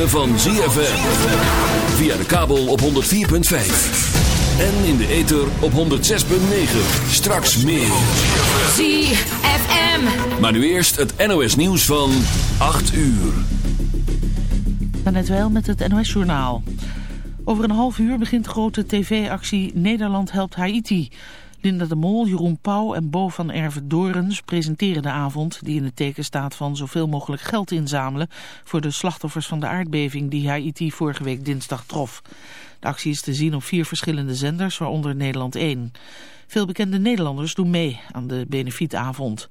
Ritme van ZFM. Via de kabel op 104.5. En in de ether op 106.9. Straks meer. ZFM. Maar nu eerst het NOS nieuws van 8 uur. net wel met het NOS journaal. Over een half uur begint de grote tv-actie Nederland helpt Haiti... Linda de Mol, Jeroen Pauw en Bo van Erve Dorens presenteren de avond die in het teken staat van zoveel mogelijk geld inzamelen voor de slachtoffers van de aardbeving die Haiti vorige week dinsdag trof. De actie is te zien op vier verschillende zenders, waaronder Nederland 1. Veel bekende Nederlanders doen mee aan de benefietavond.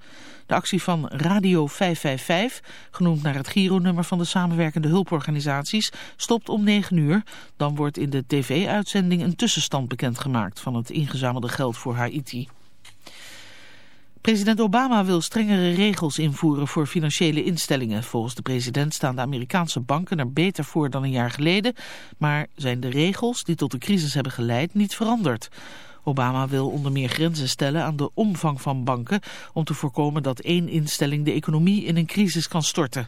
De actie van Radio 555, genoemd naar het Giro-nummer van de samenwerkende hulporganisaties, stopt om 9 uur. Dan wordt in de tv-uitzending een tussenstand bekendgemaakt van het ingezamelde geld voor Haiti. President Obama wil strengere regels invoeren voor financiële instellingen. Volgens de president staan de Amerikaanse banken er beter voor dan een jaar geleden. Maar zijn de regels die tot de crisis hebben geleid niet veranderd. Obama wil onder meer grenzen stellen aan de omvang van banken... om te voorkomen dat één instelling de economie in een crisis kan storten.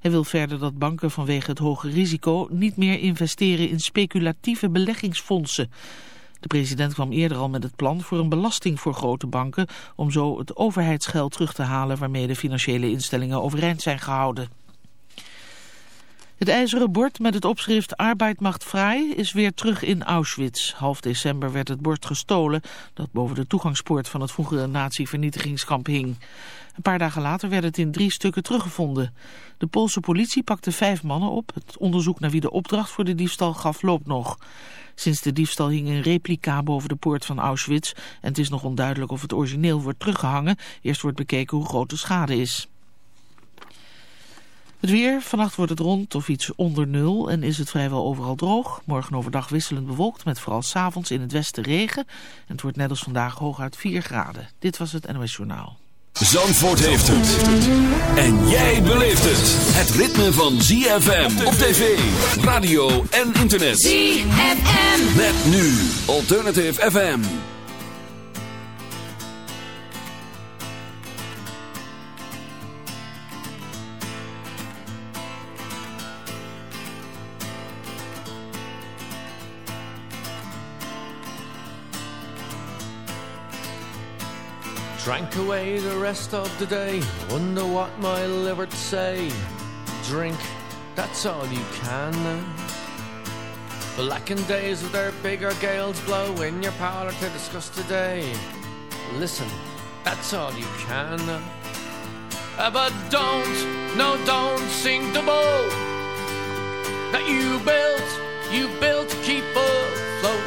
Hij wil verder dat banken vanwege het hoge risico... niet meer investeren in speculatieve beleggingsfondsen. De president kwam eerder al met het plan voor een belasting voor grote banken... om zo het overheidsgeld terug te halen waarmee de financiële instellingen overeind zijn gehouden. Het ijzeren bord met het opschrift Arbeid macht vrij is weer terug in Auschwitz. Half december werd het bord gestolen dat boven de toegangspoort van het vroegere nazi-vernietigingskamp hing. Een paar dagen later werd het in drie stukken teruggevonden. De Poolse politie pakte vijf mannen op. Het onderzoek naar wie de opdracht voor de diefstal gaf loopt nog. Sinds de diefstal hing een replica boven de poort van Auschwitz... en het is nog onduidelijk of het origineel wordt teruggehangen. Eerst wordt bekeken hoe groot de schade is. Het weer, vannacht wordt het rond of iets onder nul en is het vrijwel overal droog. Morgen overdag wisselend bewolkt met vooral s'avonds in het westen regen. En het wordt net als vandaag hooguit 4 graden. Dit was het NOS Journaal. Zandvoort heeft het. En jij beleeft het. Het ritme van ZFM op tv, radio en internet. ZFM. Met nu Alternative FM. Drank away the rest of the day. Wonder what my liver'd say. Drink, that's all you can. Blackened days with their bigger gales blow in your parlour to discuss today. Listen, that's all you can. Uh, but don't, no, don't sing the boat that you built, you built to keep afloat.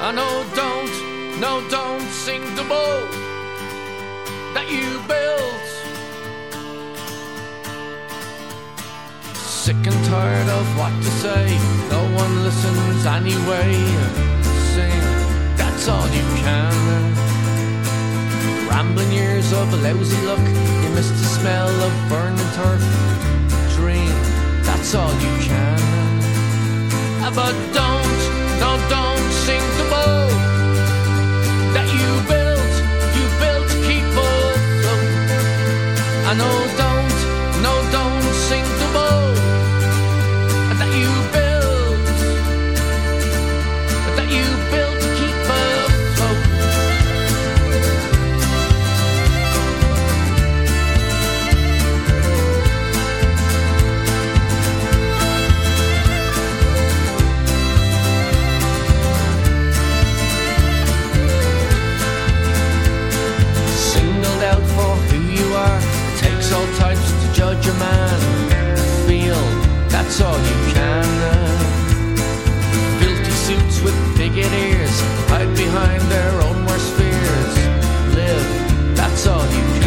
I uh, know, don't, no, don't sing the boat you built. Sick and tired of what to say, no one listens anyway. Sing, that's all you can. Rambling years of a lousy luck, you miss the smell of burning turf. Dream, that's all you can. Ah, but don't, no, don't sing the boat that you built. I know, don't, judge man. Feel that's all you can. Filthy suits with bigot ears hide behind their own worst fears. Live, that's all you can.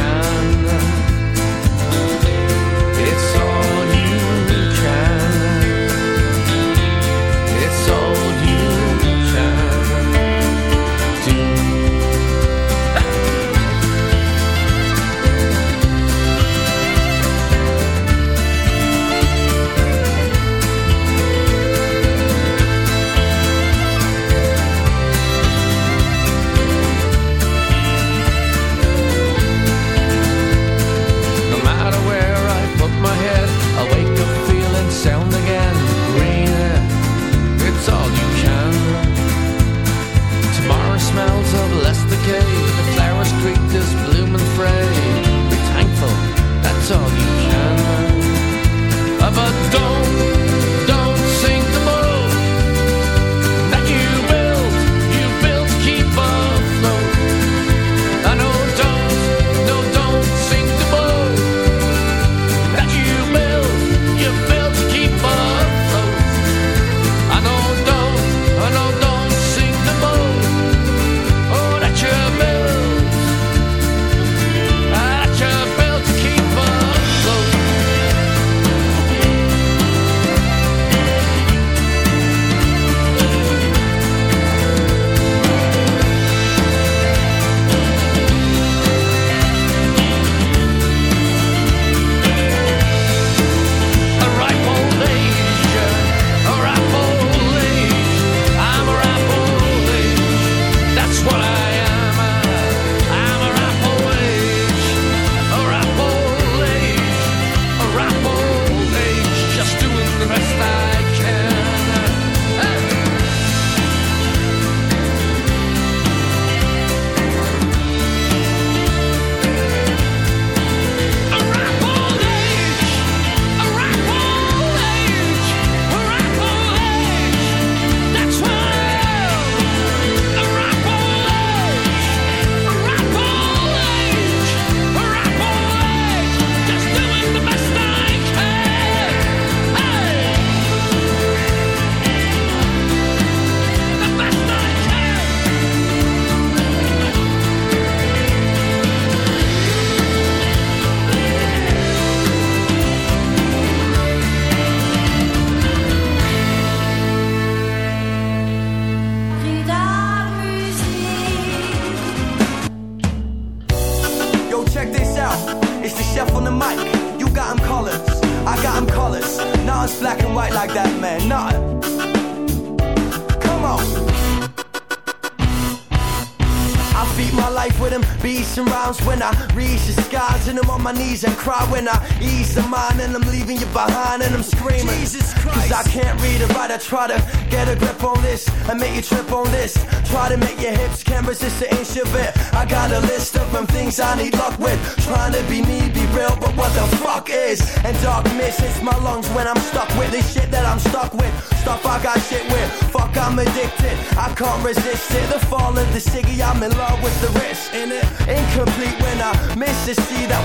Try to get a grip on this and make you trip on this. Try to make your hips can't resist the inch of. I got a list of them things I need luck with. Trying to be me, be real, but what the fuck is? And dark mist hits my lungs when I'm stuck with this shit that I'm stuck with. Stuff I got shit with. Fuck, I'm addicted. I can't resist it. The fall of the ciggy, I'm in love with the rest. In it, incomplete when I miss to see that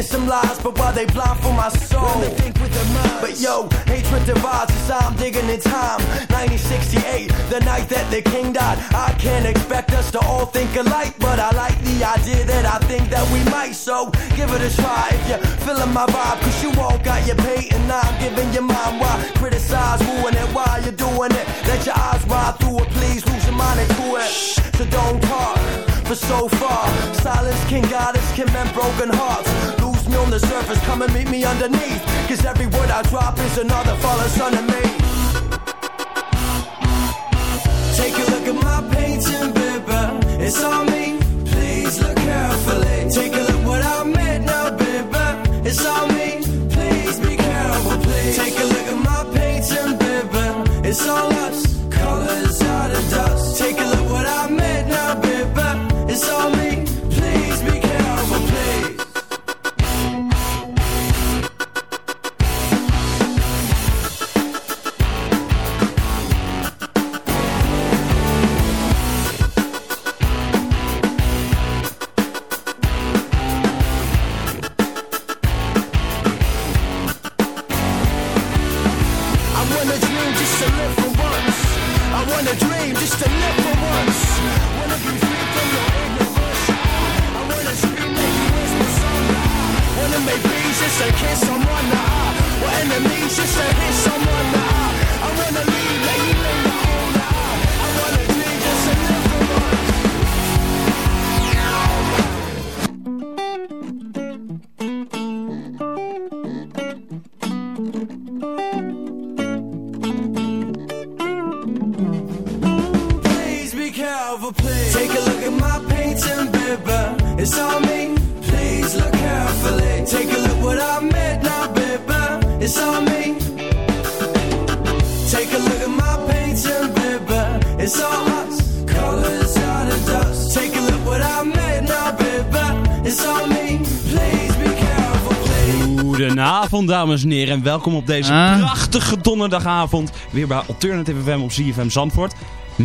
Written some lies, but while they blind for my soul, they think with their minds. But yo, hatred divides us. I'm digging in time. 1968, the night that the king died. I can't expect us to all think alike, but I like the idea that I think that we might. So give it a try if you're feeling my vibe. Cause you all got your pay and I'm giving you mine. Why criticize, ruin it while you're doing it? Let your eyes ride through it, please lose your mind into it. So don't talk for so far. Silence can guide us, can mend broken hearts. Me on the surface, come and meet me underneath. Cause every word I drop is another son of me. Take a look at my painting, baby. It's on me. Please look carefully. Take a look what I made now, baby. It's on me. Please be careful, please. Take a look at my painting, baby. It's all Take a look at my painting, baby. It's on me. Please look carefully. Take a look what I made now, baby. It's on me. Take a look at my painting, baby. It's all us. Colors out of dust. Take a look what I made now, baby. It's on me. Please be careful, please. Goedenavond, dames en heren. En welkom op deze Ah. prachtige donderdagavond. Weer bij Alternative FM op CFM Zandvoort.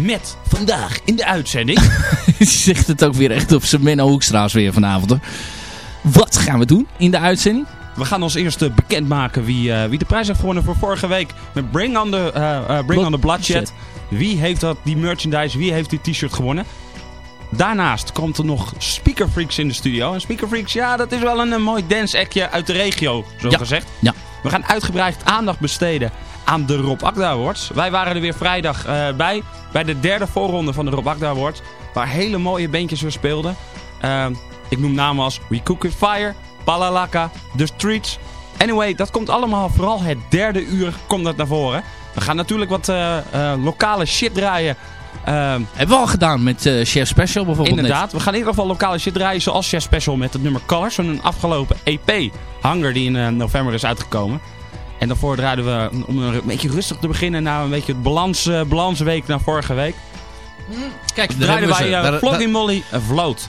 Met vandaag in de uitzending... Je zegt het ook weer echt op zijn Menno Hoekstra's weer vanavond. Hoor. Wat gaan we doen in de uitzending? We gaan als eerste bekendmaken wie, eh, wie de prijs heeft gewonnen voor vorige week. Met Bring on the, eh, Bring on the Bloodshed. Wie heeft dat, die merchandise, wie heeft die t-shirt gewonnen? Daarnaast komt er nog Speaker Freaks in de studio. En Speaker Freaks, ja, dat is wel een, een mooi dance actje uit de regio, zo Ja. gezegd. Ja. We gaan uitgebreid aandacht besteden aan de Rob Akda Awards. Wij waren er weer vrijdag eh, bij, bij de derde voorronde van de Rob Akda Awards. Waar hele mooie bandjes weer speelden. Eh, ik noem namen als We Cook With Fire, Palalaka, The Streets. Anyway, dat komt allemaal, vooral het derde uur komt dat naar voren. We gaan natuurlijk wat eh, eh, lokale shit draaien. Eh, Hebben we al gedaan met eh, Chef Special bijvoorbeeld. Inderdaad, we gaan in ieder geval lokale shit draaien zoals Chef Special met het nummer Colors van een afgelopen EP, Hunger, die in eh, november is uitgekomen. En daarvoor draaiden we, om een beetje rustig te beginnen, na een beetje het balans, eh, balansweek naar vorige week, Net. Kijk, daar draaiden wij uh, Molly uh, Vloot.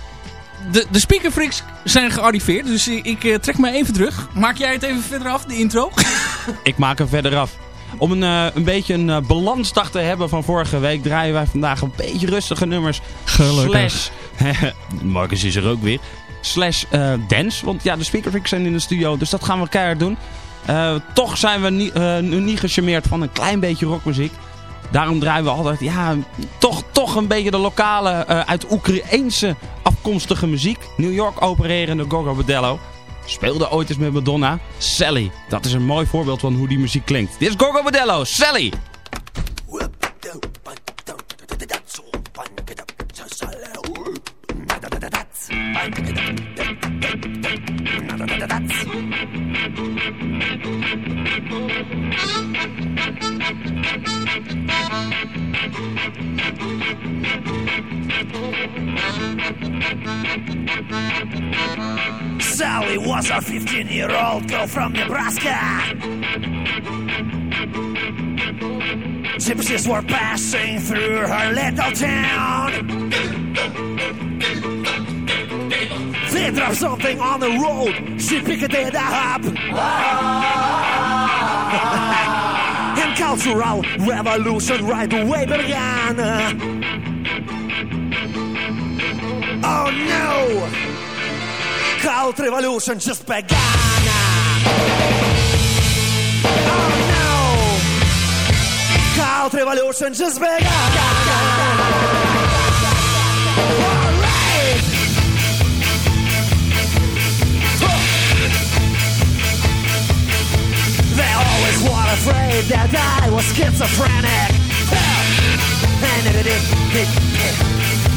de, de Speaker Freaks zijn gearriveerd, dus ik, trek me even terug. Maak jij het even verder af, de intro? Ik maak hem verder af. Om een, uh, een beetje een uh, balansdag te hebben van vorige week draaien wij vandaag een beetje rustige nummers. Gelukkig. Slash, Marcus is er ook weer. Slash uh, dance, want ja, de speakerfix zijn in de studio, dus dat gaan we keihard doen. toch zijn we niet, nu niet gecharmeerd van een klein beetje rockmuziek. Daarom draaien we altijd, ja, toch, toch een beetje de lokale, uit Oekraïense afkomstige muziek. New York opererende Gogo Bordello. Speelde ooit eens met Madonna. Sally. Dat is een mooi voorbeeld van hoe die muziek klinkt. Dit is Gogo Bordello. Sally. Sally was a 15 year old girl from Nebraska. Gypsies were passing through her little town. They dropped something on the road, she picked it up. and cultural revolution right away began. Oh no! Cult revolution just began. Oh no! Cult revolution just began. Alright! They always were afraid that I was schizophrenic. And it, it, it.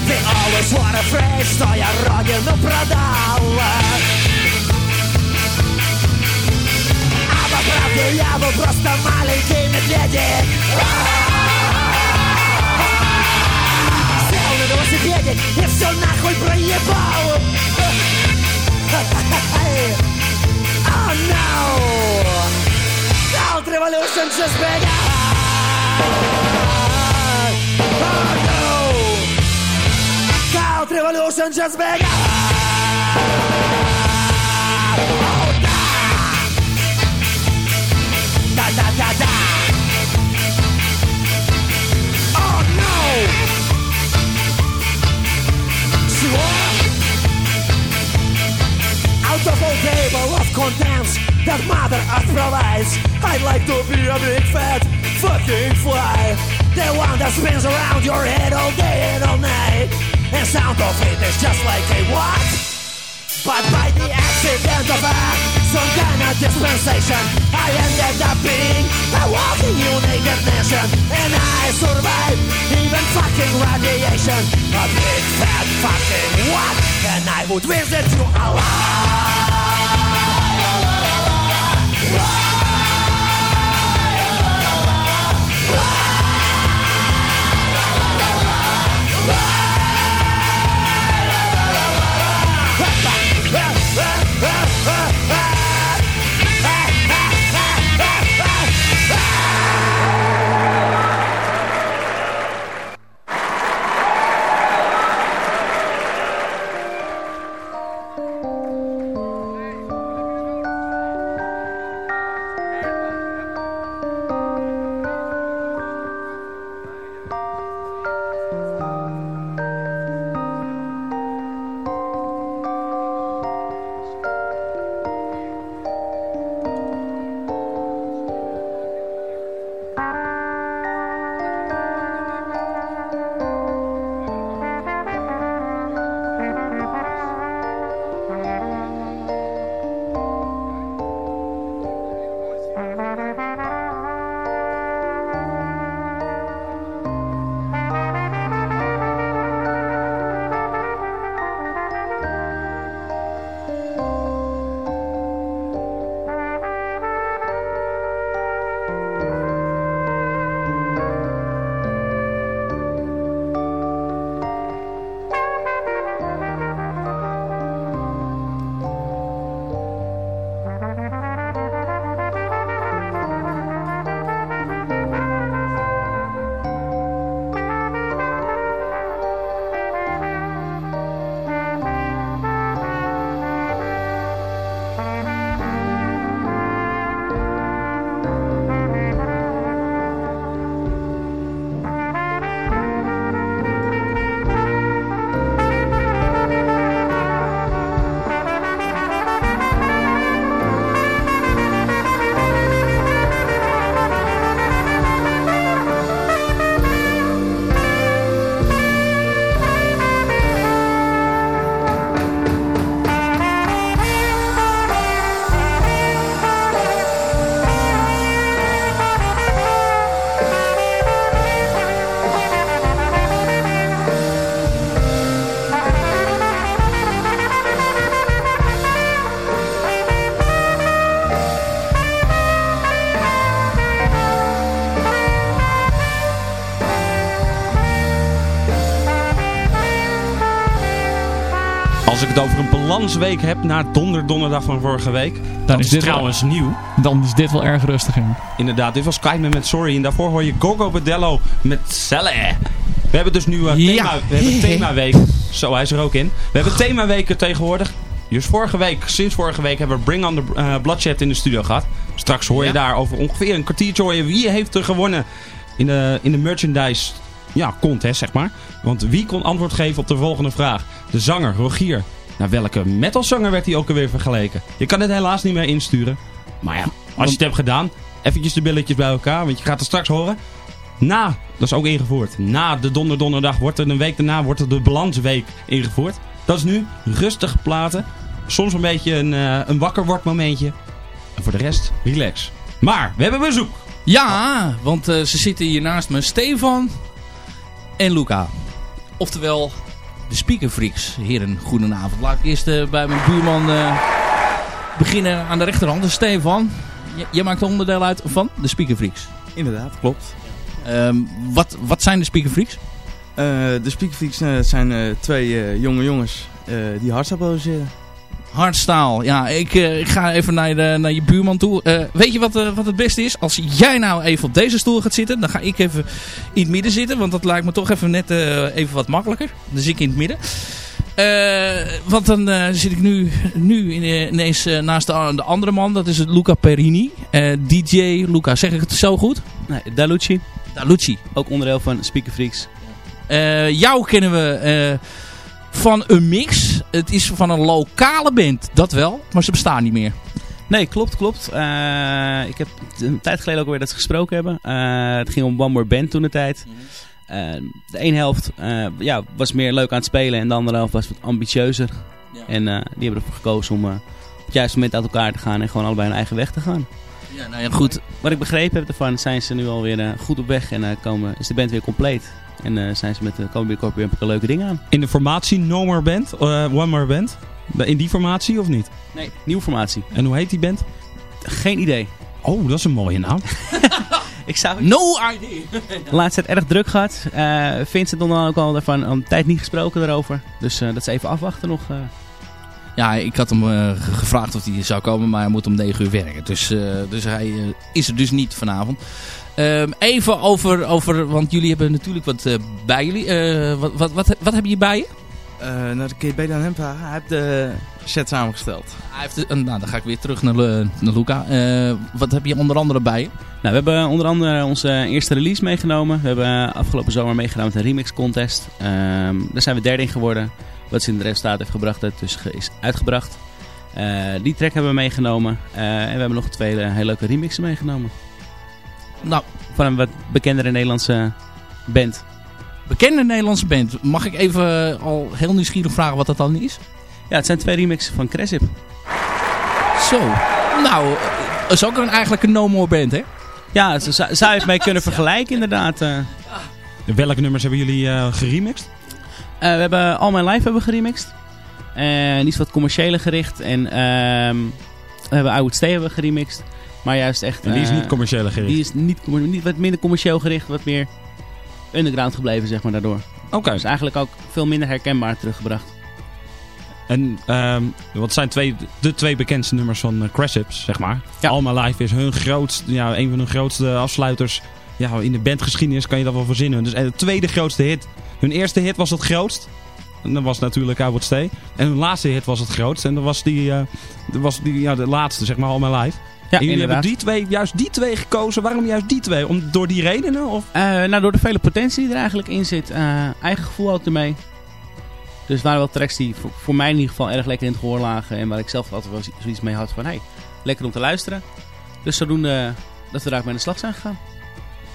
Ты always were afraid, что я родину продал. А по правде я был просто маленький медведик. Сел на велосипедик и все нахуй проебал. Oh no. Cult Revolution just began Sure. Out of all table of contents that Mother Earth provides, I'd like to be a big fat fucking fly. The one that spins around your head all day and all night. And sound of it is just like a what? But by the accident of a some kind of dispensation I ended up being a walking united nation And I survived even fucking radiation A big fat fucking what? And I would visit you alive Als ik het over een balansweek heb na donder donderdag van vorige week. Dan dat is dit wel- trouwens nieuw. Dan is dit wel erg rustig in. Inderdaad, dit was Kiteman met Sorry. En daarvoor hoor je Gogo Bedello met Celle. We hebben dus nu Ja. thema, we hebben themaweek. Zo, hij is er ook in. We hebben themaweken tegenwoordig. Dus vorige week, sinds vorige week hebben we Bring on the eh, Bloodshed in de studio gehad. Straks hoor je Ja. daar over ongeveer een kwartiertje hoor je wie heeft er gewonnen in de, in de merchandise ja, contest, zeg maar. Want wie kon antwoord geven op de volgende vraag? De zanger, Rogier. Naar welke metalzanger werd hij ook alweer vergeleken? Je kan het helaas niet meer insturen. Maar ja, als je het hebt gedaan, eventjes de billetjes bij elkaar. Want je gaat het straks horen. Na, dat is ook ingevoerd. Na de donderdonderdag wordt er een week daarna wordt er de balansweek ingevoerd. Dat is nu rustig platen. Soms een beetje een, eh, een wakker wordt momentje. En voor de rest, relax. Maar, we hebben bezoek. Ja, want eh, ze zitten hier naast me. Stefan en Luca. Oftewel, de speakerfreaks. Heren, goedenavond. Laat ik eerst eh, bij mijn buurman eh, beginnen aan de rechterhand. Dus Stefan, jij maakt onderdeel uit van de speakerfreaks. Inderdaad, klopt. Ehm, wat, wat zijn de speakerfreaks? Eh, de Speakerfreaks zijn twee jonge jongens die hardstyle produceren. Hardstaal. Ja, ik, eh, ik ga even naar, de, naar je buurman toe. Eh, weet je wat, eh, wat het beste is? Als jij nou even op deze stoel gaat zitten, dan ga ik even in het midden zitten. Want dat lijkt me toch even net eh, even wat makkelijker. Dus ik in het midden. Eh, want dan eh, zit ik nu, nu in, eh, ineens eh, naast de, de andere man. Dat is Luca Perini. Eh, DJ Luca, zeg ik het zo goed? Nee, Dalucci, Dalucci. ook onderdeel van Speaker Freaks. Eh, jou kennen we eh, van een mix. Het is van een lokale band, dat wel. Maar ze bestaan niet meer. Nee, klopt, klopt. Eh, ik heb een tijd geleden ook weer dat ze gesproken hebben. Eh, het ging om One More Band toen de tijd. Eh, de ene helft ja, was meer leuk aan het spelen en de andere helft was wat ambitieuzer. Ja. En die hebben ervoor gekozen om op het juiste moment uit elkaar te gaan en gewoon allebei hun eigen weg te gaan. Ja, nou ja, goed. Wat ik begrepen heb ervan, zijn ze nu alweer goed op weg en komen, is de band weer compleet. En eh, zijn ze met, de weer, weer een paar leuke dingen aan. In de formatie No More Band, eh, One More Band. In die formatie of niet? Nee, nieuwe formatie. En hoe heet die band? Geen idee. Oh, dat is een mooie naam. Ik zou No idea. De laatste tijd erg druk gehad. Eh Vincent dan ook al daarvan al een tijd niet gesproken daarover. Dus eh, dat is even afwachten nog. eh. Ja, ik had hem eh, ge- gevraagd of hij zou komen, maar hij moet om 9 uur werken. Dus, eh, dus hij is er dus niet vanavond. Ehm, even over, over, want jullie hebben natuurlijk wat eh, bij jullie. Eh, wat, wat, wat, wat heb je bij je? Eh nou, dan kun je beter aan hem vragen. Hij heeft de set samengesteld. Hij heeft, eh, nou, dan ga ik weer terug naar, naar Luca. Eh, wat heb je onder andere bij je? Nou, we hebben onder andere onze eerste release meegenomen. We hebben afgelopen zomer meegedaan met een remix contest. Ehm, daar zijn we derde in geworden. Wat ze in het resultaat heeft gebracht, dat dus is uitgebracht. Eh, die track hebben we meegenomen. Eh, en we hebben nog twee hele leuke remixen meegenomen. Nou, Van een wat bekendere Nederlandse band. bekende Nederlandse band. Mag ik even eh, al heel nieuwsgierig vragen wat dat dan is? Ja, het zijn twee remixen van Cressip. Zo. Nou, eh, dat is ook een, eigenlijk een no more band, hè? Ja, zo zou zou je het mee kunnen vergelijken inderdaad. eh. Welke nummers hebben jullie eh geremixed? Eh, we hebben All My Life hebben we geremixed. En iets wat commerciële gericht. En ehm, we hebben I Would Stay hebben we geremixed. Maar juist echt... En die is eh, niet commercieel gericht. Die is niet, niet wat minder commercieel gericht. Wat meer underground gebleven, zeg maar, daardoor. Oké. Dus eigenlijk ook veel minder herkenbaar teruggebracht. En ehm, wat zijn twee, de twee bekendste nummers van uh, Cressips, zeg maar? Ja. All My Life is hun grootste, ja, een van hun grootste afsluiters. Ja, in de bandgeschiedenis kan je dat wel verzinnen. Dus en de tweede grootste hit. Hun eerste hit was het grootst. En dat was natuurlijk I Would Stay. En hun laatste hit was het grootst. En dat was die, eh, dat was die ja, de laatste, zeg maar, All My Life. Ja, en jullie inderdaad. hebben die twee, juist die twee gekozen. Waarom juist die twee? Om, door die redenen? Of? Eh, nou, door de vele potentie die er eigenlijk in zit. eh, eigen gevoel ook ermee. Dus het waren wel tracks die voor, voor mij in ieder geval erg lekker in het gehoor lagen. En waar ik zelf altijd wel zoiets mee had van... Hey, lekker om te luisteren. Dus zodoende dat we daar ook mee aan de slag zijn gegaan.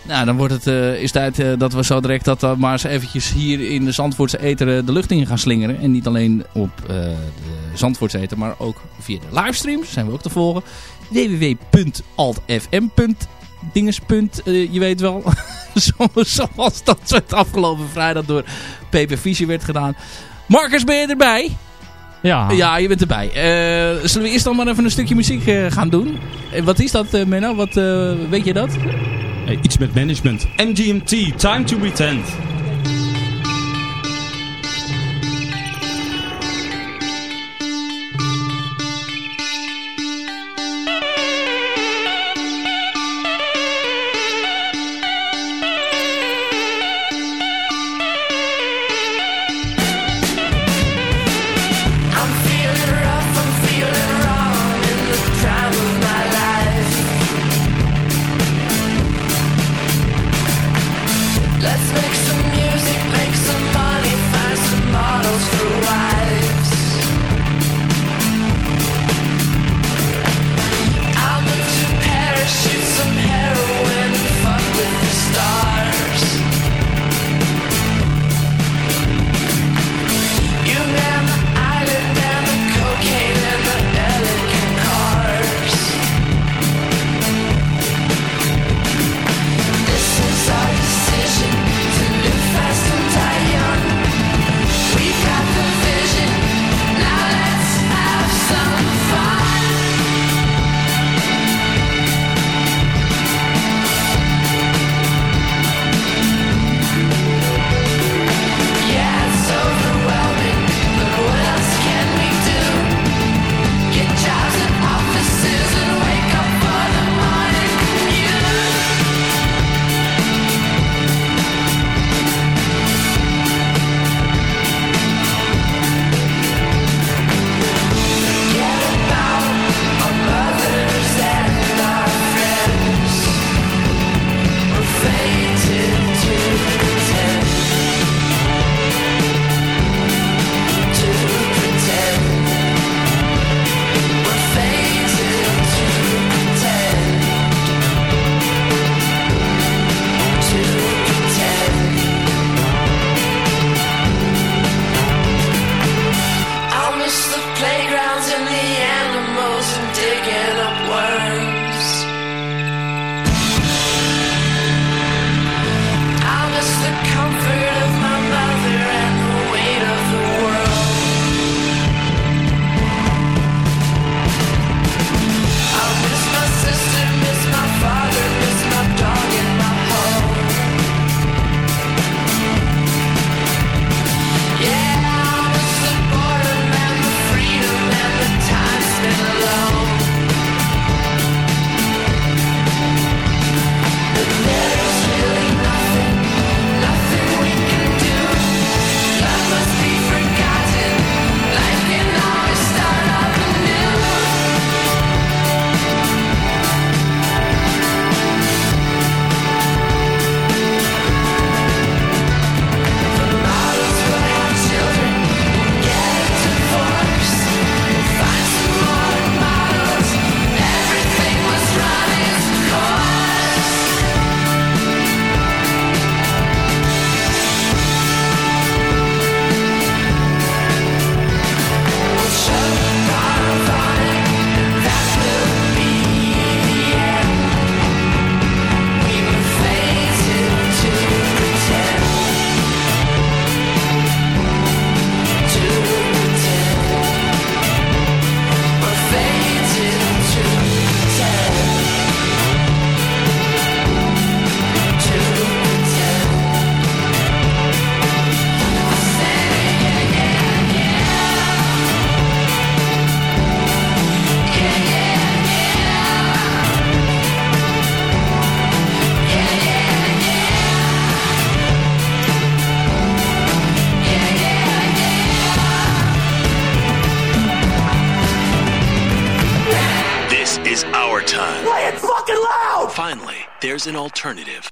Nou, dan wordt het, eh, is tijd eh, dat we zo direct dat uh, maar eens eventjes hier in de Zandvoortse Eter uh, de lucht in gaan slingeren. En niet alleen op uh, de Zandvoortse Eter, maar ook via de livestreams zijn we ook te volgen. www.altfm.dinges. Uh, je weet wel, zoals dat het afgelopen vrijdag door Peper Fischer werd gedaan. Marcus, ben je erbij? Ja. Ja, je bent erbij. Uh, zullen we eerst dan maar even een stukje muziek uh, gaan doen? wat is dat, uh, Menno? Wat, weet je dat? Hey, iets met management. MGMT, Time to Pretend. an alternative.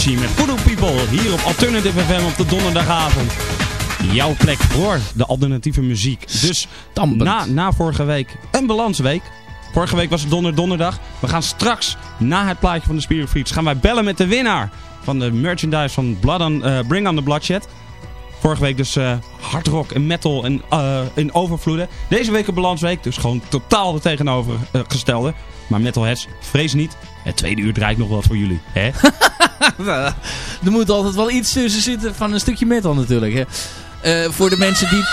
Prodigy met Voodoo People hier op Alternative FM op de donderdagavond. Jouw plek voor de alternatieve muziek. Dus na, na vorige week een balansweek. Vorige week was het donder donderdag. We gaan straks na het plaatje van de Spirit gaan wij bellen met de winnaar van de merchandise van Blood on, eh, Bring on the Bloodshed. Vorige week dus uh, hard rock en metal en, uh, in overvloeden. Deze week een balansweek, dus gewoon totaal de tegenovergestelde. maar metalheads, vrees niet. Het tweede uur draait nog wat voor jullie, hè? er moet altijd wel iets tussen zitten van een stukje metal natuurlijk, hè? Uh, voor de mensen die...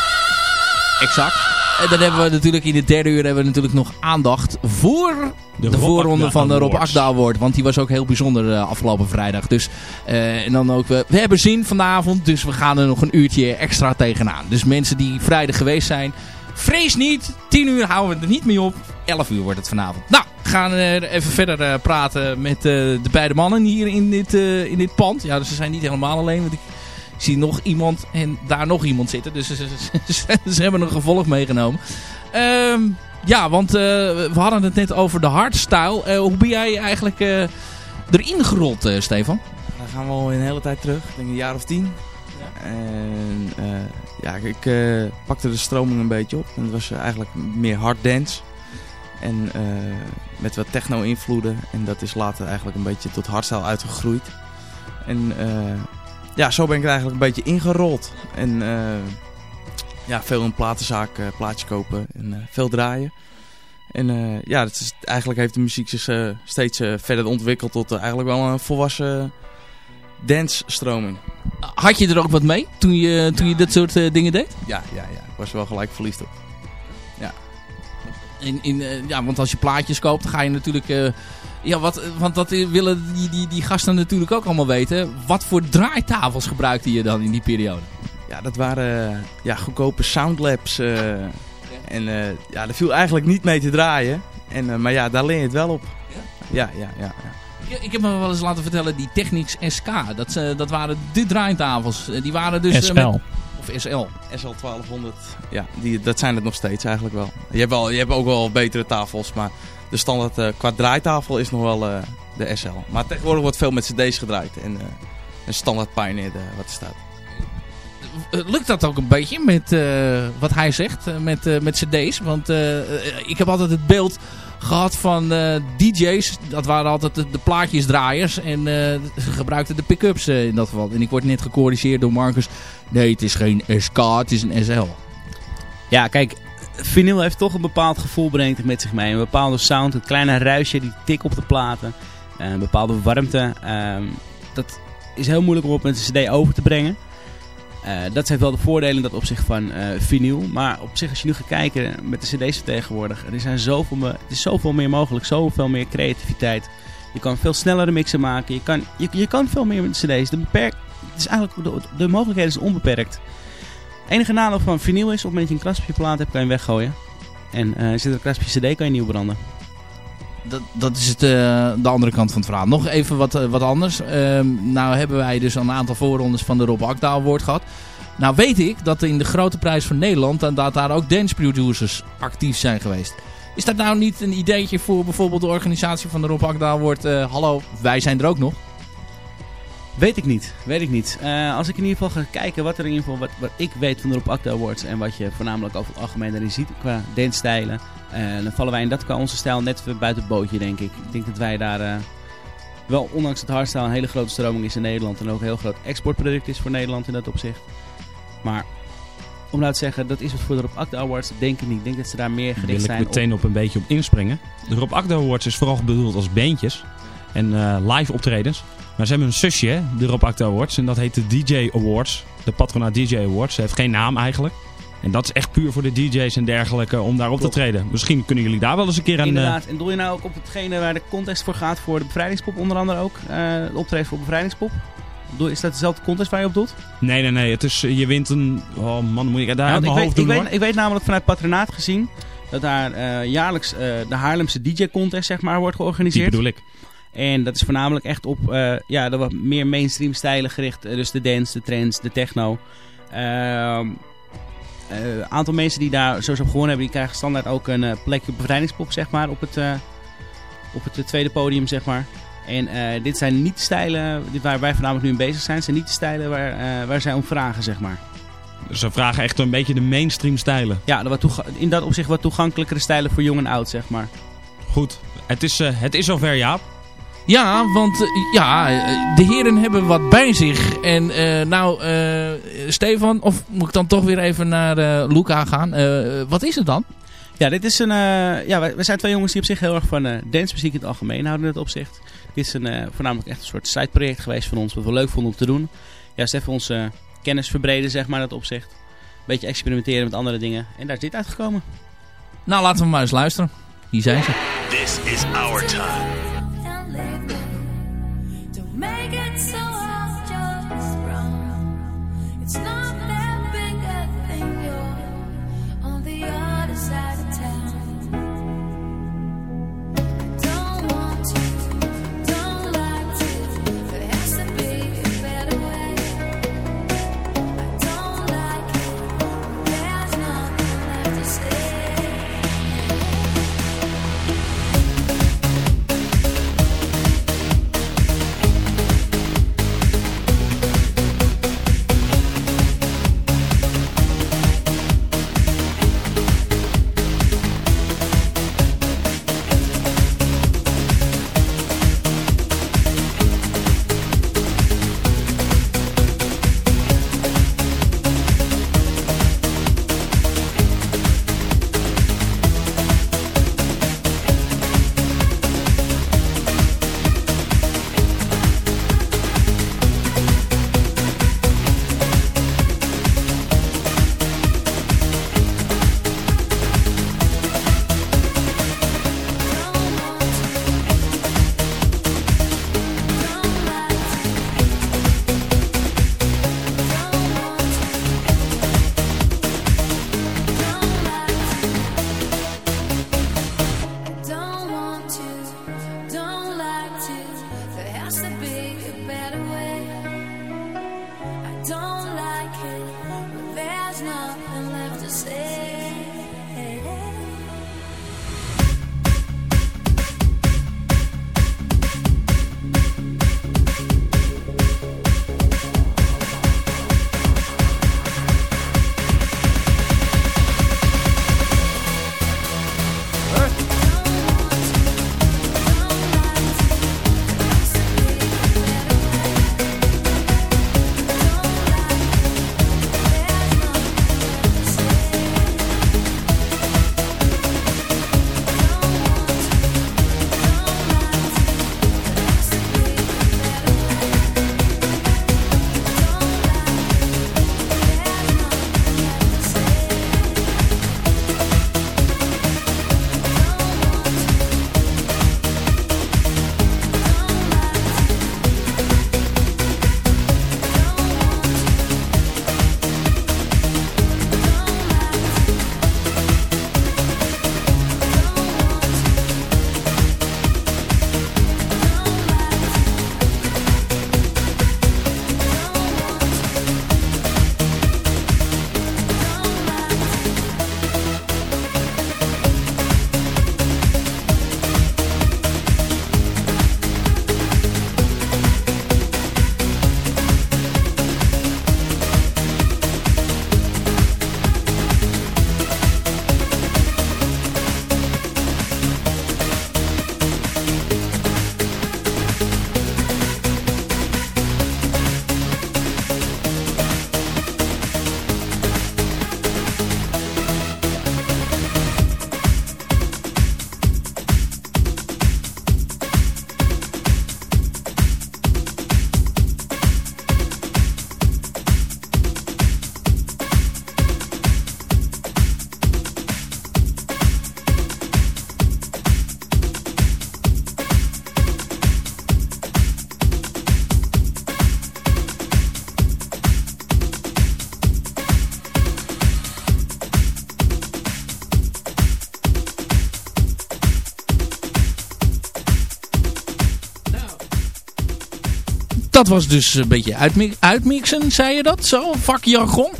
Exact. En dan hebben we natuurlijk in het derde uur hebben we natuurlijk nog aandacht voor de, de voorronde van de Rob Akda Award. Want die was ook heel bijzonder uh, afgelopen vrijdag. Dus, uh, en dan ook, we, we hebben zin vanavond, dus we gaan er nog een uurtje extra tegenaan. Dus mensen die vrijdag geweest zijn, vrees niet. 10 uur houden we er niet mee op. 11 uur wordt het vanavond. Nou, we gaan er even verder uh, praten met de beide mannen hier in dit, in dit pand. Ja, dus ze zijn niet helemaal alleen, want ik zie nog iemand en daar nog iemand zitten. Dus ze, hebben een gevolg meegenomen. Um, ja, want we hadden het net over de hardstyle. Hoe ben jij eigenlijk uh, erin gerold, Stefan? Dan gaan we al een hele tijd terug. Ik denk een jaar of tien. En ja, ik pakte de stroming een beetje op. En het was eigenlijk meer hard dance. En met wat techno-invloeden. En dat is later eigenlijk een beetje tot hardstyle uitgegroeid. En ja, zo ben ik er eigenlijk een beetje ingerold. En ja, veel in platenzaak uh, plaatjes kopen en veel draaien. En ja, eigenlijk heeft de muziek zich steeds verder ontwikkeld tot eigenlijk wel een volwassen dance-stroming. Had je er ook wat mee toen je, toen je dit soort dingen deed? Ja, ja, ja, ik was wel gelijk verliefd op. Ja. In, in, ja, want als je plaatjes koopt, dan ga je natuurlijk ja, wat, want dat willen die, die, die gasten natuurlijk ook allemaal weten. Wat voor draaitafels gebruikte je dan in die periode? Ja, dat waren ja, goedkope Soundlabs. Uh, en uh, ja, daar viel eigenlijk niet mee te draaien. En, uh, maar ja, daar leer je het wel op. Ja, ja, ja. ja, Ik heb me wel eens laten vertellen, die Technics SK, dat, dat waren de draaitafels. Die waren dus... SL. Met, of SL. SL 1200, ja, die, dat zijn het nog steeds eigenlijk wel. Je hebt, wel, je hebt ook wel betere tafels, maar de standaard uh, qua draaitafel is nog wel uh, de SL. Maar tegenwoordig wordt veel met cd's gedraaid. En uh, een standaard Pioneer wat er staat. Lukt dat ook een beetje met wat hij zegt met, met cd's? Want ik heb altijd het beeld gehad van DJ's. Dat waren altijd de, plaatjesdraaiers. En ze gebruikten de pick-ups in dat geval. En ik word net gecorrigeerd door Marcus. Nee, het is geen SK, het is een SL. Ja, kijk, vinyl heeft toch een bepaald gevoel brengt met zich mee. Een bepaalde sound, een kleine ruisje, die tik op de platen. Eh, een bepaalde warmte. Ehm, dat is heel moeilijk om op een cd over te brengen. Uh, dat heeft wel de voordelen dat opzicht van uh, vinyl. Maar op zich als je nu gaat kijken met de cd's tegenwoordig. Er, zijn zoveel, er is zoveel meer mogelijk. Zoveel meer creativiteit. Je kan veel snellere mixen maken. Je kan, je, je kan veel meer met de cd's. De, beperk, het is eigenlijk, de, de mogelijkheden zijn onbeperkt enige nadeel van vinyl is, op het moment dat je een krasje plaat hebt, kan je hem weggooien. En uh, zit er een krasje cd, kan je nieuw branden. Dat, dat is het, uh, de andere kant van het verhaal. Nog even wat, uh, wat anders. Uh, nou hebben wij dus een aantal voorrondes van de Rob Akda Award gehad. Nou weet ik dat in de grote prijs van Nederland... en daar ook dance producers actief zijn geweest. Is dat nou niet een ideetje voor bijvoorbeeld de organisatie van de Rob Akda Award? hallo, wij zijn er ook nog. Weet ik niet. Weet ik niet. Uh, als ik in ieder geval ga kijken wat er in ieder geval wat, wat ik weet van de Rob Acta Awards en wat je voornamelijk over het algemeen erin ziet qua dancestijlen, uh, dan vallen wij in dat qua onze stijl net buiten het bootje, denk ik. Ik denk dat wij daar uh, wel, ondanks het hardstyle, een hele grote stroming is in Nederland en ook een heel groot exportproduct is voor Nederland in dat opzicht. Maar om nou te zeggen, dat is het voor de Rob Acta Awards, denk ik niet. Ik denk dat ze daar meer gericht zijn Wil ik meteen op... op een beetje op inspringen. De Rob Acta Awards is vooral bedoeld als bandjes en live optredens. Maar ze hebben een zusje, de Rob Acta Awards. En dat heet de DJ Awards. De Patrona DJ Awards. Ze heeft geen naam eigenlijk. En dat is echt puur voor de DJ's en dergelijke om daar op te treden. Misschien kunnen jullie daar wel eens een keer aan... Inderdaad. Uh... En doe je nou ook op hetgene waar de contest voor gaat voor de bevrijdingspop onder andere ook? Uh, de optreden voor bevrijdingspop? Is dat dezelfde contest waar je op doet? Nee, nee, nee. Het is, je wint een... Oh man, moet ik daar nou, ik mijn hoofd doen ik weet, ik weet namelijk vanuit Patronaat gezien... dat daar uh, jaarlijks de Haarlemse DJ contest zeg maar wordt georganiseerd. Die bedoel ik. En dat is voornamelijk echt op uh, ja, de wat meer mainstream stijlen gericht. Dus de dance, de trance, de techno. Een uh, aantal mensen die daar sowieso op gewonnen hebben, die krijgen standaard ook een plekje op bevrijdingspop, zeg maar, op het, op het tweede podium, zeg maar. En eh, dit zijn niet de stijlen waar wij voornamelijk nu mee bezig zijn. zijn niet de stijlen waar, eh, waar zij om vragen, zeg maar. Dus ze vragen echt een beetje de mainstream stijlen. Ja, de wat in dat opzicht wat toegankelijkere stijlen voor jong en oud, zeg maar. Goed, het is, eh, het is zover Jaap. Ja, want eh, ja, eh, de heren hebben wat bij zich. En eh, nou, eh, Stefan, of moet ik dan toch weer even naar eh, Luca gaan? Eh, wat is het dan? Ja, dit is een. eh, ja, wij, wij zijn twee jongens die op zich heel erg van eh dancemuziek in het algemeen houden in het opzicht. Dit is een, eh, voornamelijk echt een soort sideproject geweest van ons, wat we leuk vonden om te doen. Juist even onze kennis verbreden, zeg maar, in dat opzicht. Een beetje experimenteren met andere dingen. En daar is dit uitgekomen. Nou, laten we maar eens luisteren. Hier zijn ze. This is our time. It's not that big a thing. You're on the other side Dat was dus een beetje uitmi uitmixen, zei je dat? Zo, vakjargon?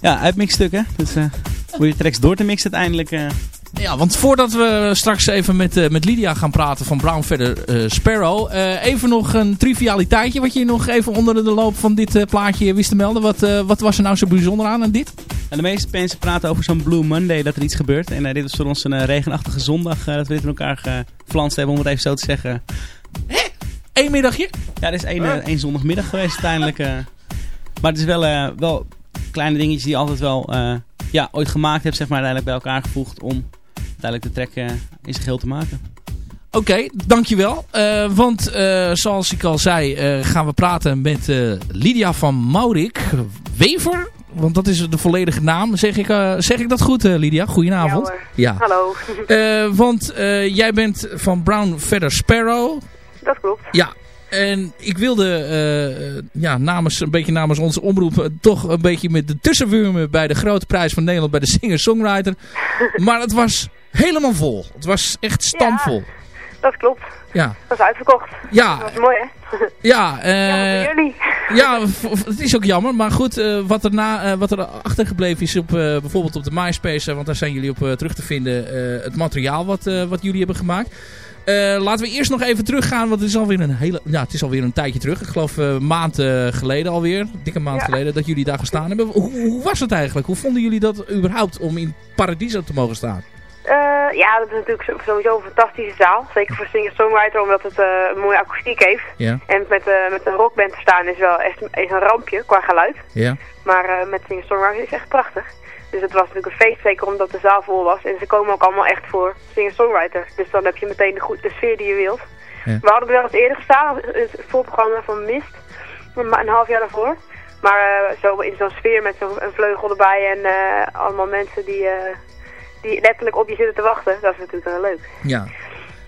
Ja, uitmixstukken. Dus eh hoe je tracks door te mixen uiteindelijk. eh, Ja, want voordat we straks even met, eh, met Lydia gaan praten van Brown eh, Sparrow. even nog een trivialiteitje wat je nog even onder de loop van dit plaatje wist te melden. Wat, wat was er nou zo bijzonder aan aan dit? En de meeste mensen praten over zo'n Blue Monday, dat er iets gebeurt. En dit was voor ons een regenachtige zondag, dat we dit in elkaar geflanst hebben, om het even zo te zeggen. Eén middagje? Ja, dit is één, eh, één zondagmiddag geweest uiteindelijk. eh. maar het is wel, eh, wel kleine dingetjes die je altijd wel eh, ja, ooit gemaakt hebt, zeg maar, uiteindelijk bij elkaar gevoegd om uiteindelijk de track eh, in zijn geheel te maken. Oké, dankjewel. Eh want eh, zoals ik al zei, eh, gaan we praten met eh, Lydia van Maurik Wever. Want dat is de volledige naam. Zeg ik, eh, zeg ik dat goed, eh, Lydia? Goedenavond. hoor. Ja. Hallo. Eh, want eh, jij bent van Brown Feather Sparrow. Dat klopt. Ja. En ik wilde eh, ja, namens, een beetje namens onze omroep eh, toch een beetje met de tussenwurmen bij de grote prijs van Nederland bij de singer-songwriter. maar het was helemaal vol. Het was echt stampvol. Dat klopt. Ja. Dat is uitverkocht. Ja. Dat was mooi, hè? Ja, voor jullie. ja, het is ook jammer. Maar goed, wat, er na, eh, wat er achtergebleven is op, bijvoorbeeld op de MySpace, want daar zijn jullie op terug te vinden, het materiaal wat, wat jullie hebben gemaakt. Eh, laten we eerst nog even teruggaan, want het is alweer een hele, ja, het is alweer een tijdje terug. Ik geloof eh, een maand eh, geleden alweer, dikke maand Ja. geleden, dat jullie daar gestaan hebben. Hoe, hoe was het eigenlijk? Hoe vonden jullie dat überhaupt om in Paradiso te mogen staan? Ja, dat is natuurlijk sowieso een fantastische zaal. Zeker voor singer-songwriter, omdat het een mooie akoestiek heeft. Ja. En met, met een rockband te staan is wel echt is een rampje qua geluid. Ja. Maar met singer-songwriter is echt prachtig. Dus het was natuurlijk een feest, zeker omdat de zaal vol was. En ze komen ook allemaal echt voor singer-songwriter. Dus dan heb je meteen de, goed, de sfeer die je wilt. Ja. We hadden wel eens eerder gestaan, het voorprogramma van Mist. Een, half jaar daarvoor. Maar eh, zo in zo'n sfeer met zo'n vleugel erbij en eh, allemaal mensen die, eh, die letterlijk op je zitten te wachten. Dat is natuurlijk wel leuk. Ja.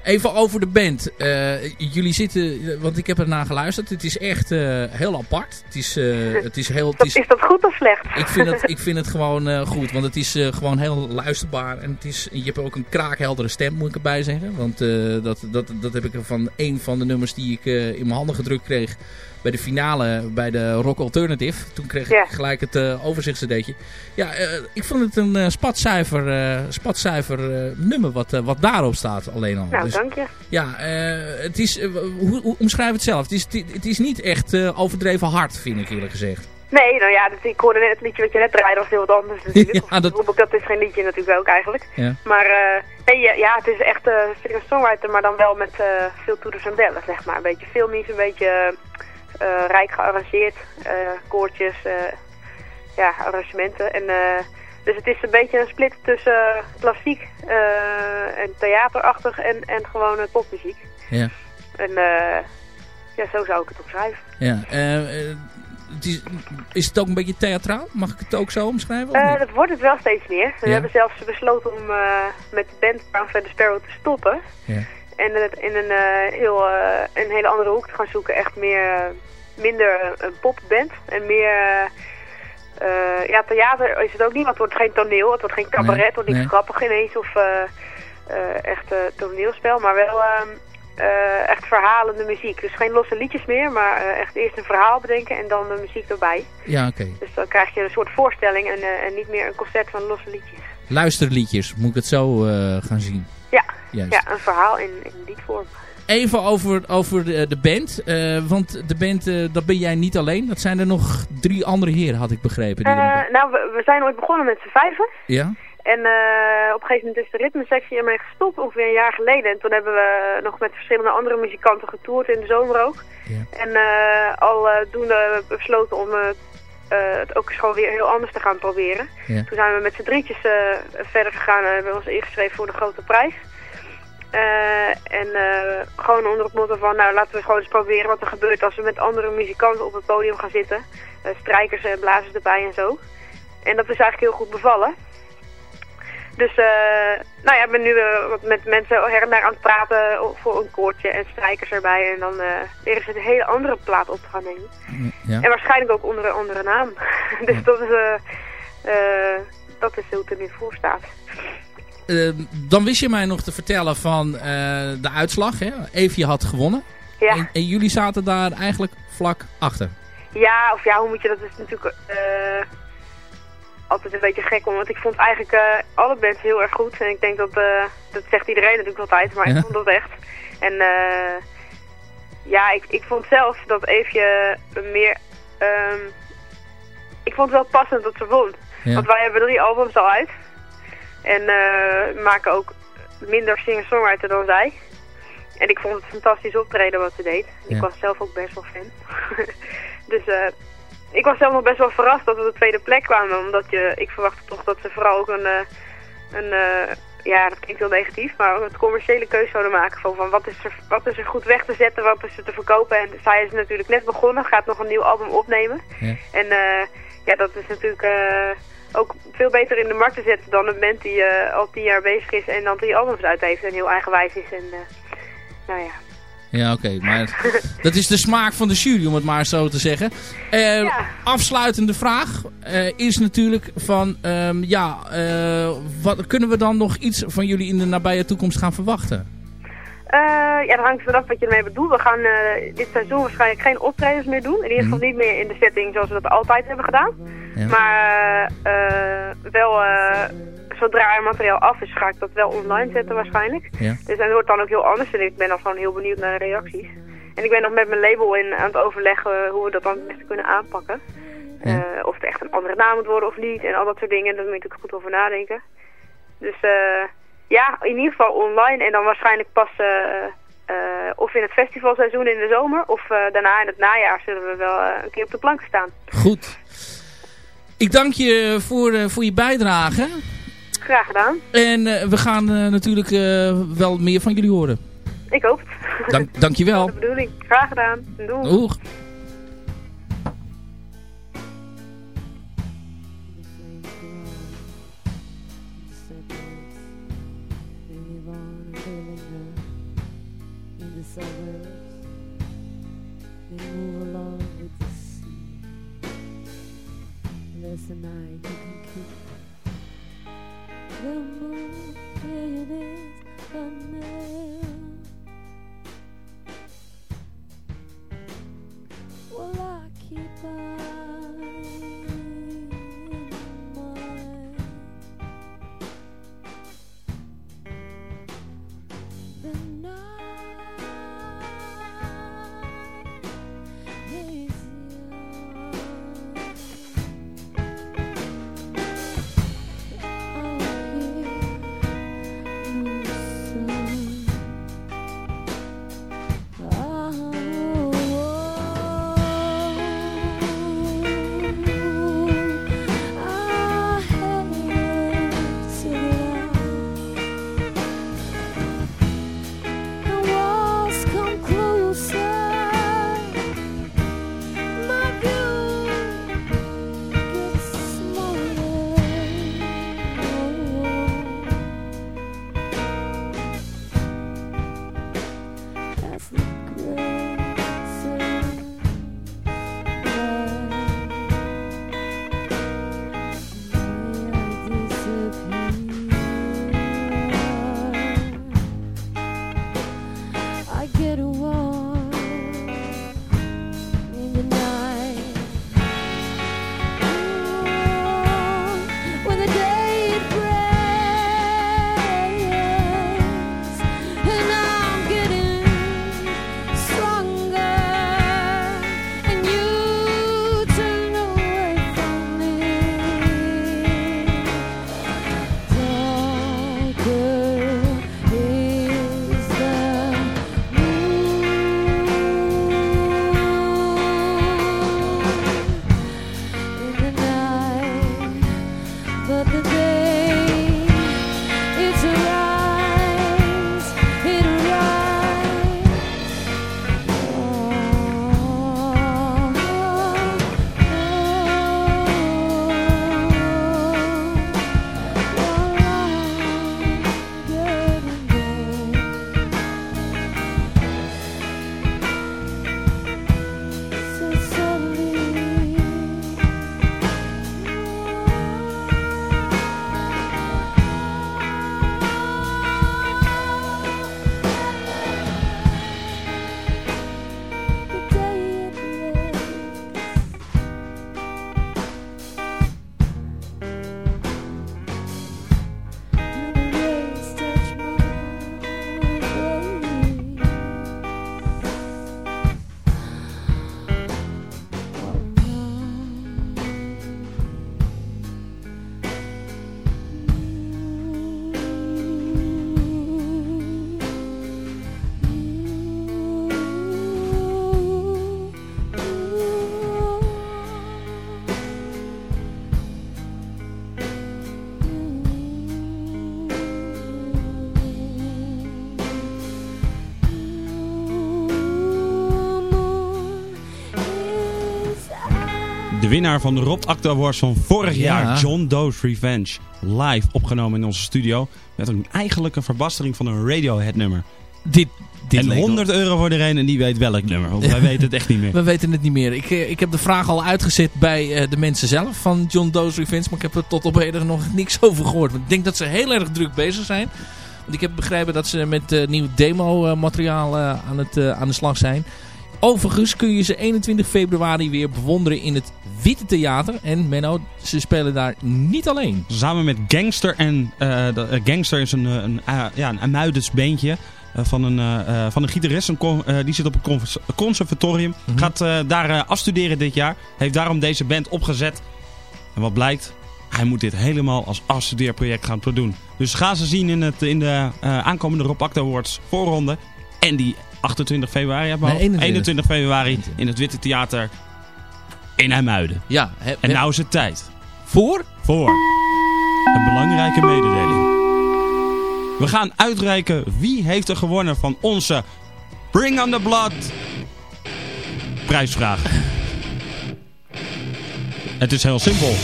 Even over de band. Eh, jullie zitten, want ik heb ernaar geluisterd. Het is echt eh, heel apart. Het is, eh, het is heel... Het Dat, is, is dat goed of slecht? ik, vind het, ik vind het gewoon goed, want het is gewoon heel luisterbaar. En het is, je hebt ook een kraakheldere stem, moet ik erbij zeggen. Want dat, dat, dat heb ik van een van de nummers die ik in mijn handen gedrukt kreeg bij de finale bij de Rock Alternative. Toen kreeg Ja. ik gelijk het uh. Ja, eh, ik vond het een spatzuiver, eh, spatzuiver eh, nummer wat, wat daarop staat alleen al. Nou, Dus- dank je. ja, het is, hoe, hoe omschrijf het zelf? Het is, het is niet echt overdreven hard, vind ik eerlijk gezegd. Nee, nou ja, ik hoorde net het liedje wat je net draaide, was heel wat anders natuurlijk. Ja, dat- dat is geen liedje natuurlijk ook eigenlijk. Ja. Maar nee, ja, het is echt eh singer-songwriter, maar dan wel met veel toeters en bellen, zeg maar. Een beetje filmisch, een beetje rijk gearrangeerd, eh, koortjes, eh, ja, arrangementen. En, eh, dus het is een beetje een split tussen klassiek eh, en theaterachtig en, en gewoon eh, popmuziek. Ja. En eh, ja, zo zou ik het omschrijven. Ja, eh, eh, het is, is het ook een beetje theatraal? Mag ik het ook zo omschrijven? Eh, dat wordt het wel steeds meer. We Ja. hebben zelfs besloten om eh, met de band Brown Feather Sparrow te stoppen. Ja. En het in een, eh, heel, eh, een hele andere hoek te gaan zoeken. Echt meer, eh, minder een popband en meer... ja, theater is het ook niet, want het wordt geen toneel, het wordt geen cabaret, Nee, het wordt niet nee. grappig ineens of echt toneelspel, maar wel ehm, eh, echt verhalende muziek. Dus geen losse liedjes meer, maar echt eerst een verhaal bedenken en dan de muziek erbij. Ja, oké. Dus dan krijg je een soort voorstelling en, en niet meer een concert van losse liedjes. Luisterliedjes, moet ik het zo gaan zien? Ja, Juist. ja een verhaal in, in liedvorm. Even over, over de, de band. eh, want de band, eh, dat ben jij niet alleen. Dat zijn er nog drie andere heren, had ik begrepen. Eh, nou, we, we zijn ooit begonnen met z'n vijven. ja? En op een gegeven moment is de ritmesectie ermee gestopt, ongeveer een jaar geleden. En toen hebben we nog met verschillende andere muzikanten getoerd in de zomer ook. Ja. En al eh doende besloten om het ook gewoon weer heel anders te gaan proberen. Ja. Toen zijn we met z'n drietjes verder gegaan en hebben we ons ingeschreven voor de grote prijs. Eh, en eh, gewoon onder het motto van, nou laten we gewoon eens proberen wat er gebeurt als we met andere muzikanten op het podium gaan zitten. Eh, strijkers en blazers erbij en zo. En dat is eigenlijk heel goed bevallen. Dus, nou ja, ik ben nu met mensen her en daar aan het praten voor een koortje en strijkers erbij. En dan weer eens een hele andere plaat op te gaan nemen. Ja. En waarschijnlijk ook onder een andere naam. dus dat is, dat is hoe het er nu voor staat. Eh, dan wist je mij nog te vertellen van eh, de uitslag. Hè? Evie had gewonnen. Ja. En, en jullie zaten daar eigenlijk vlak achter. Ja, of ja, hoe moet je dat is natuurlijk... eh, altijd een beetje gek om. Want ik vond eigenlijk eh, alle bands heel erg goed. En ik denk dat, dat zegt iedereen natuurlijk altijd, maar Ja. ik vond dat echt. En ja, ik, ik vond zelf dat Eefje meer... ehm, ik vond het wel passend dat ze won. Ja. Want wij hebben drie albums al uit. En eh, maken ook minder singer-songwriter dan zij. En ik vond het fantastisch optreden wat ze deed. Ja. Ik was zelf ook best wel fan. dus eh, ik was zelf nog best wel verrast dat we op de tweede plek kwamen. Omdat je, ik verwachtte toch dat ze vooral ook een, eh, een ja dat klinkt heel negatief, maar een commerciële keuze zouden maken. Van, van wat, is er, wat is er goed weg te zetten, wat is er te verkopen. En zij is natuurlijk net begonnen, gaat nog een nieuw album opnemen. Ja. En ja, dat is natuurlijk ook veel beter in de markt te zetten dan een band die eh, al tien jaar bezig is en dan drie albums uit heeft en heel eigenwijs is. En eh, nou ja. Ja, oké. maar dat is de smaak van de jury, om het maar zo te zeggen. Eh, Afsluitende vraag is natuurlijk van... ehm, ja, wat, kunnen we dan nog iets van jullie in de nabije toekomst gaan verwachten? Eh, ja, dat hangt vanaf wat je ermee bedoelt. We gaan eh, dit seizoen waarschijnlijk geen optredens meer doen. In ieder geval niet meer in de setting zoals we dat altijd hebben gedaan. Ja. Maar eh, wel, zodra er materiaal af is, ga ik dat wel online zetten waarschijnlijk. Ja. Dus dat wordt dan ook heel anders. En ik ben dan gewoon heel benieuwd naar de reacties. En ik ben nog met mijn label in aan het overleggen hoe we dat dan het beste kunnen aanpakken. Ja. Of het echt een andere naam moet worden of niet. En al dat soort dingen. Daar moet natuurlijk goed over nadenken. Dus eh, ja, in ieder geval online. En dan waarschijnlijk pas eh, eh, of in het festivalseizoen in de zomer. Of eh, daarna in het najaar zullen we wel een keer op de plank staan. Goed. Ik dank je voor, voor je bijdrage. Graag gedaan. En we gaan natuurlijk wel meer van jullie horen. Ik hoop het. Dank, dankjewel. Dat is de bedoeling. Graag gedaan. Doei. Doeg. Winnaar van de Rob Acta Awards van vorig Ja. jaar, John Doe's Revenge. Live opgenomen in onze studio. Met een, eigenlijk een verbastering van een Radiohead nummer. Dit, dit en leek wel- 100 euro voor iedereen en die weet welk nummer. Want wij weten het echt niet meer. We weten het niet meer. Ik, eh, ik heb de vraag al uitgezet bij eh, de mensen zelf van John Doe's Revenge. Maar ik heb er tot op heden nog niks over gehoord. Want ik denk dat ze heel erg druk bezig zijn. Want ik heb begrepen dat ze met eh, nieuw demo-materiaal aan, het, aan de slag zijn. Overigens kun je ze 21 februari weer bewonderen in het Witte Theater. En Menno, ze spelen daar niet alleen. Samen met Gangster. En eh, de- eh, Gangster is een, eh, een, ja, een Amuidens beentje. van, een, eh, van een gitarist. Een die zit op een conservatorium. Mhm. Gaat daar afstuderen dit jaar. Heeft daarom deze band opgezet. En wat blijkt? Hij moet dit helemaal als afstudeerproject gaan doen. Dus ga ze zien in, het, in de aankomende Rob Acta Awards voorronde. En die 28 februari, Nee, al. 21. 21 februari in het Witte Theater in IJmuiden. Ja, he- En nou is het tijd. Voor? Voor. Een belangrijke mededeling. We gaan uitreiken wie heeft er gewonnen van onze Bring on the Blood prijsvraag. Het is heel simpel.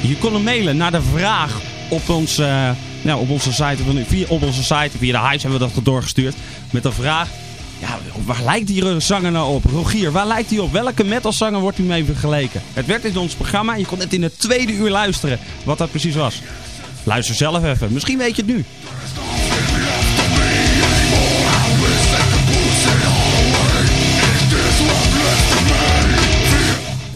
Je kon hem mailen naar de vraag op, ons, eh, nou, op onze site. Via, op onze site, via de Hives hebben we dat doorgestuurd. Met de vraag, ja, waar lijkt die zanger nou op? Rogier, waar lijkt hij op? Welke metalzanger wordt hij mee vergeleken? Het werd in ons programma. Je kon net in het tweede uur luisteren wat dat precies was. Luister zelf even. Misschien weet je het nu.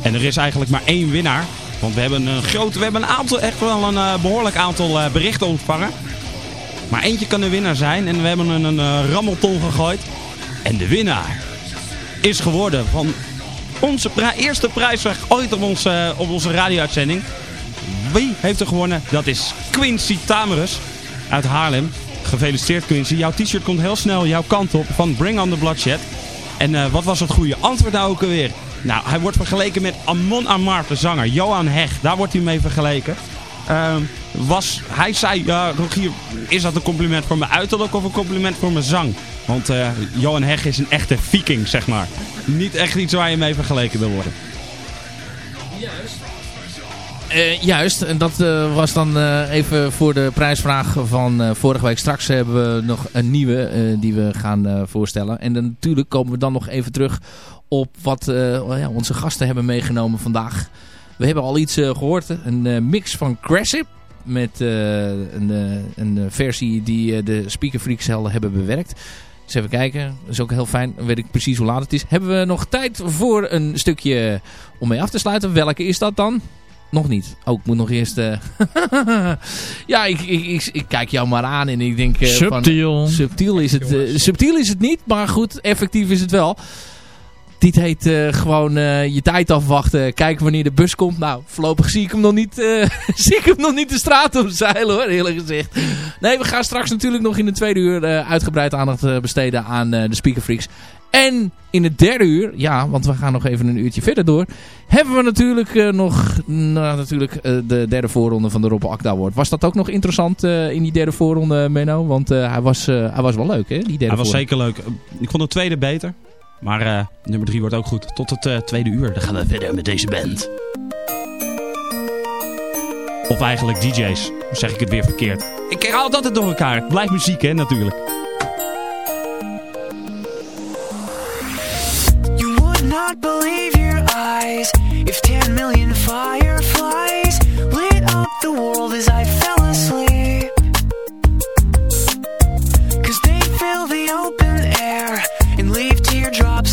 En er is eigenlijk maar één winnaar. Want we hebben een groot, we hebben een aantal, echt wel een eh, behoorlijk aantal eh, berichten ontvangen. Maar eentje kan de winnaar zijn. En we hebben een, een eh, rammelton gegooid. En de winnaar is geworden van onze eerste prijsvraag ooit op onze, op onze radio-uitzending. Wie heeft er gewonnen? Dat is Quincy Tamerus uit Haarlem. Gefeliciteerd Quincy. Jouw t-shirt komt heel snel jouw kant op van Bring on the Bloodshed. En eh, wat was het goede antwoord nou ook alweer? Nou, hij wordt vergeleken met Amon Amart, de zanger. Johan Heg, daar wordt hij mee vergeleken. Ehm, was, hij zei, Rogier, is dat een compliment voor mijn uiterlijk of een compliment voor mijn zang? Want eh, Johan Heg is een echte viking, zeg maar. Niet echt iets waar je mee vergeleken wil worden. Eh, juist, en dat eh, was dan even voor de prijsvraag van vorige week. Straks hebben we nog een nieuwe die we gaan voorstellen. En dan, natuurlijk komen we dan nog even terug op wat eh, ja, onze gasten hebben meegenomen vandaag. We hebben al iets eh, gehoord, een mix van Cressip. Met een, een versie die de Speaker Freaks hebben bewerkt. Dus even kijken, dat is ook heel fijn. Dan weet ik precies hoe laat het is. Hebben we nog tijd voor een stukje om mee af te sluiten? Welke is dat dan? Nog niet. Oh, ik moet nog eerst... eh, ja, ik, ik, ik, ik kijk jou maar aan en ik denk... eh, Subtiel. Van, subtiel is het. eh, subtiel is het niet, maar goed, effectief is het wel. Dit heet eh, gewoon eh, je tijd afwachten. Kijken wanneer de bus komt. Nou, voorlopig zie ik hem nog niet, eh, zie ik hem nog niet de straat op zeilen hoor, eerlijk gezegd. Nee, we gaan straks natuurlijk nog in de tweede uur uitgebreid aandacht besteden aan de Speaker Freaks. En in het derde uur, ja, want we gaan nog even een uurtje verder door. Hebben we natuurlijk nog nou, natuurlijk, de derde voorronde van de Rob Akda Award. Was dat ook nog interessant in die derde voorronde, Menno? Want hij, was, hij was wel leuk, hè? Die derde Hij was zeker leuk. Ik vond de tweede beter. Maar eh, nummer drie wordt ook goed. Tot het eh, tweede uur. Dan gaan we verder met deze band. Of eigenlijk DJ's. Zeg ik het weer verkeerd. Ik haal het altijd door elkaar. Het blijft muziek, hè, natuurlijk. You would not believe your eyes if 10 million fireflies lit up the world as I fell asleep.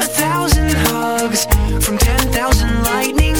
A thousand hugs from 10,000 lightning